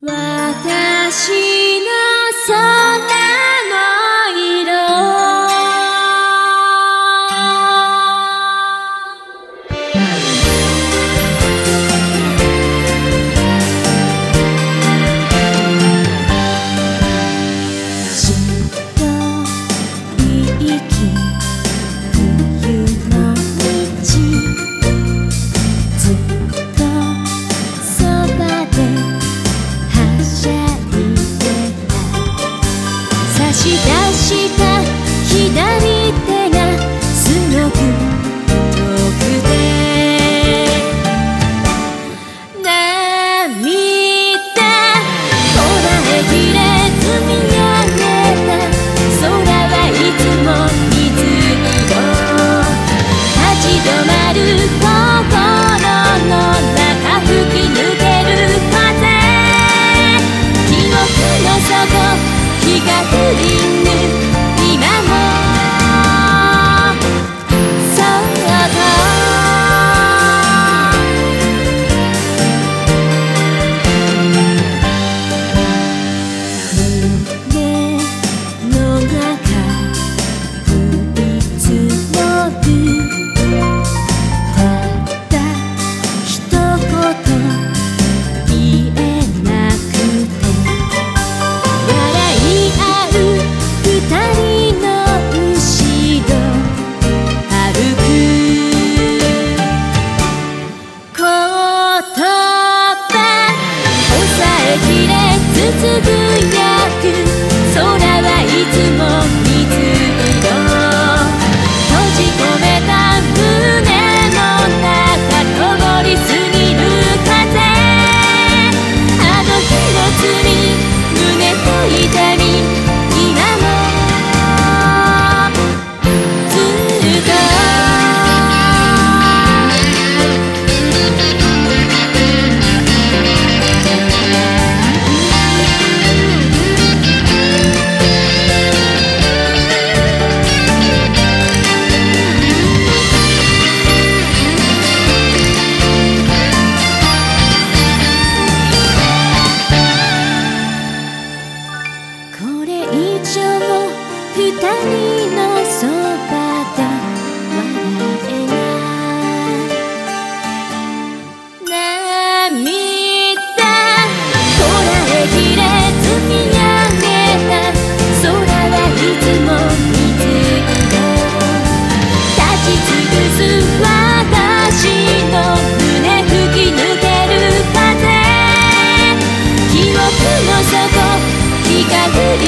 私の空ジれつつぶやく。空はいつも水二人のそばで笑えない。涙。こらえきれず見上げた。空はいつも水色立ち尽くす私の胸吹き抜ける風。記憶の底日が降り